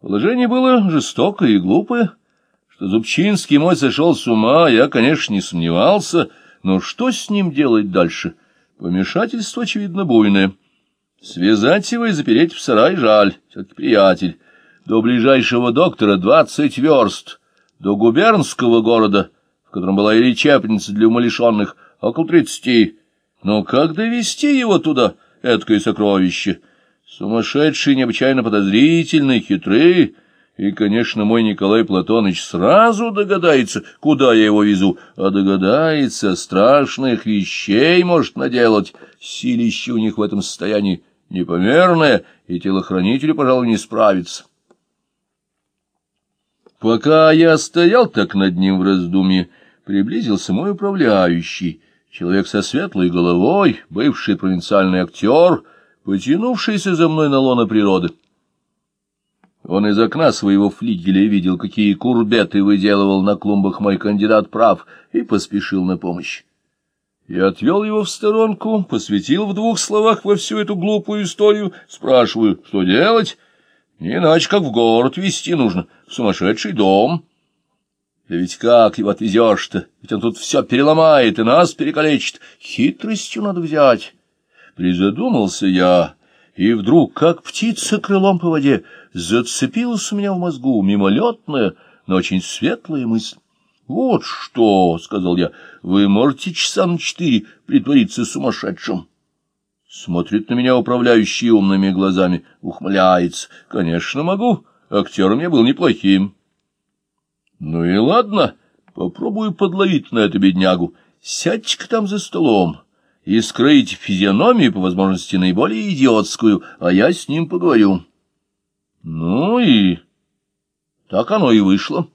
Положение было жестокое и глупое. Что Зубчинский мой сошел с ума, я, конечно, не сомневался, но что с ним делать дальше? Помешательство, очевидно, буйное. Связать его и запереть в сарай жаль, все-таки приятель. До ближайшего доктора двадцать верст, до губернского города, в котором была и лечебница для умалишенных, около тридцати. Но как довести его туда, эткое сокровище? Сумасшедший, необычайно подозрительный, хитрый, и, конечно, мой Николай Платоныч сразу догадается, куда я его везу, а догадается, страшных вещей может наделать. Силище у них в этом состоянии непомерное, и телохранителю, пожалуй, не справится. Пока я стоял так над ним в раздумье, приблизился мой управляющий, человек со светлой головой, бывший провинциальный актер, потянувшийся за мной на лоно природы. Он из окна своего флигеля видел, какие курбеты выделывал на клумбах мой кандидат прав, и поспешил на помощь. Я отвел его в сторонку, посвятил в двух словах во всю эту глупую историю, спрашиваю, что делать? Не иначе, как в город везти нужно, в сумасшедший дом. Да ведь как его отвезешь-то? Ведь он тут все переломает и нас перекалечит. Хитростью надо взять. Призадумался я, и вдруг, как птица крылом по воде, зацепилась у меня в мозгу мимолетная, но очень светлая мысль. «Вот что», — сказал я, — «вы можете часа на четыре притвориться сумасшедшим». Смотрит на меня управляющий умными глазами, ухмыляется. «Конечно, могу. Актером я был неплохим». «Ну и ладно, попробую подловить на эту беднягу. Сядьте-ка там за столом» и скрыть физиономию, по возможности, наиболее идиотскую, а я с ним поговорю. Ну и так оно и вышло.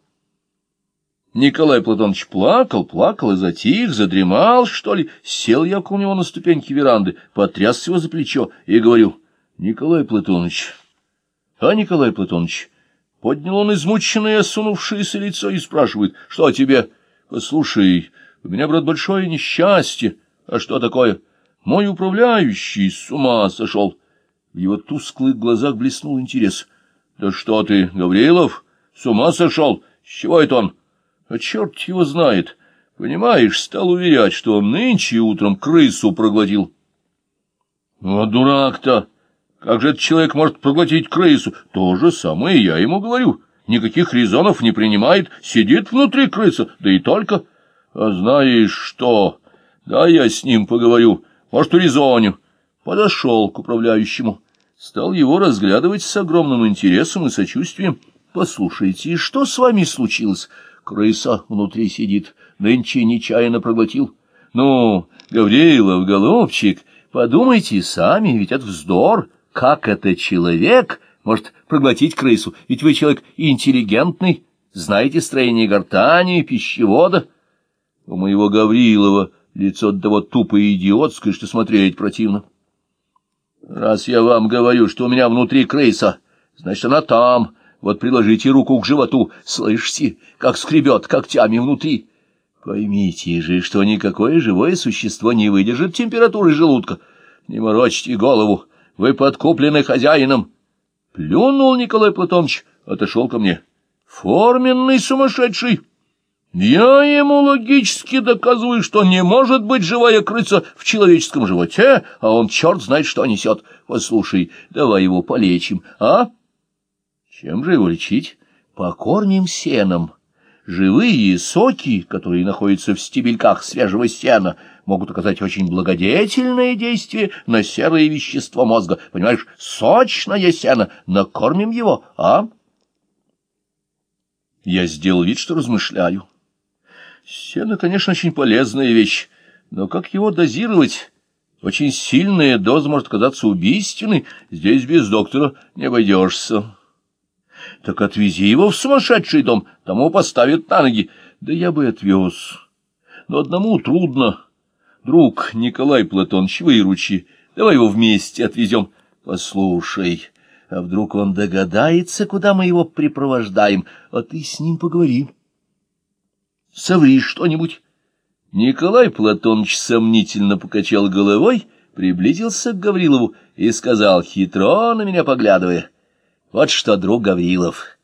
Николай Платонович плакал, плакал и затих, задремал, что ли. Сел я около него на ступеньки веранды, потряс его за плечо и говорю, «Николай Платонович, а Николай Платонович...» Поднял он измученное, осунувшееся лицо и спрашивает, «Что тебе? Послушай, у меня, брат, большое несчастье». А что такое? Мой управляющий с ума сошел. В его тусклых глазах блеснул интерес. Да что ты, Гаврилов, с ума сошел? С чего это он? А черт его знает. Понимаешь, стал уверять, что он нынче утром крысу проглотил. Вот дурак-то! Как же этот человек может проглотить крысу? То же самое я ему говорю. Никаких резонов не принимает, сидит внутри крыса, да и только. А знаешь что... Да, я с ним поговорю, может, урезоню. Подошел к управляющему, стал его разглядывать с огромным интересом и сочувствием. Послушайте, что с вами случилось? Крыса внутри сидит, нынче нечаянно проглотил. Ну, Гаврилов, голубчик, подумайте сами, ведь это вздор. Как это человек может проглотить крысу? Ведь вы человек интеллигентный, знаете строение гортани, пищевода. У моего Гаврилова Лицо до того тупо и идиотское, что смотреть противно. Раз я вам говорю, что у меня внутри крыса, значит, она там. Вот приложите руку к животу, слышите, как скребет когтями внутри. Поймите же, что никакое живое существо не выдержит температуры желудка. Не морочьте голову, вы подкуплены хозяином. Плюнул Николай Платонович, отошел ко мне. Форменный сумасшедший. Я ему логически доказываю, что не может быть живая крыса в человеческом животе, а он черт знает что несет. Послушай, давай его полечим, а? Чем же его лечить? Покормим сеном. Живые соки, которые находятся в стебельках свежего сена, могут оказать очень благодетельное действие на серое вещество мозга. Понимаешь, сочное сено. Накормим его, а? Я сделал вид, что размышляю. Сено, конечно, очень полезная вещь, но как его дозировать? Очень сильная доза может казаться убийственной, здесь без доктора не обойдешься. Так отвези его в сумасшедший дом, тому поставят на ноги. Да я бы отвез. Но одному трудно. Друг Николай Платонович, выручи, давай его вместе отвезем. Послушай, а вдруг он догадается, куда мы его припровождаем, а ты с ним поговори соври что-нибудь. Николай Платоныч сомнительно покачал головой, приблизился к Гаврилову и сказал, хитро на меня поглядывая, Вот что, друг Гаврилов,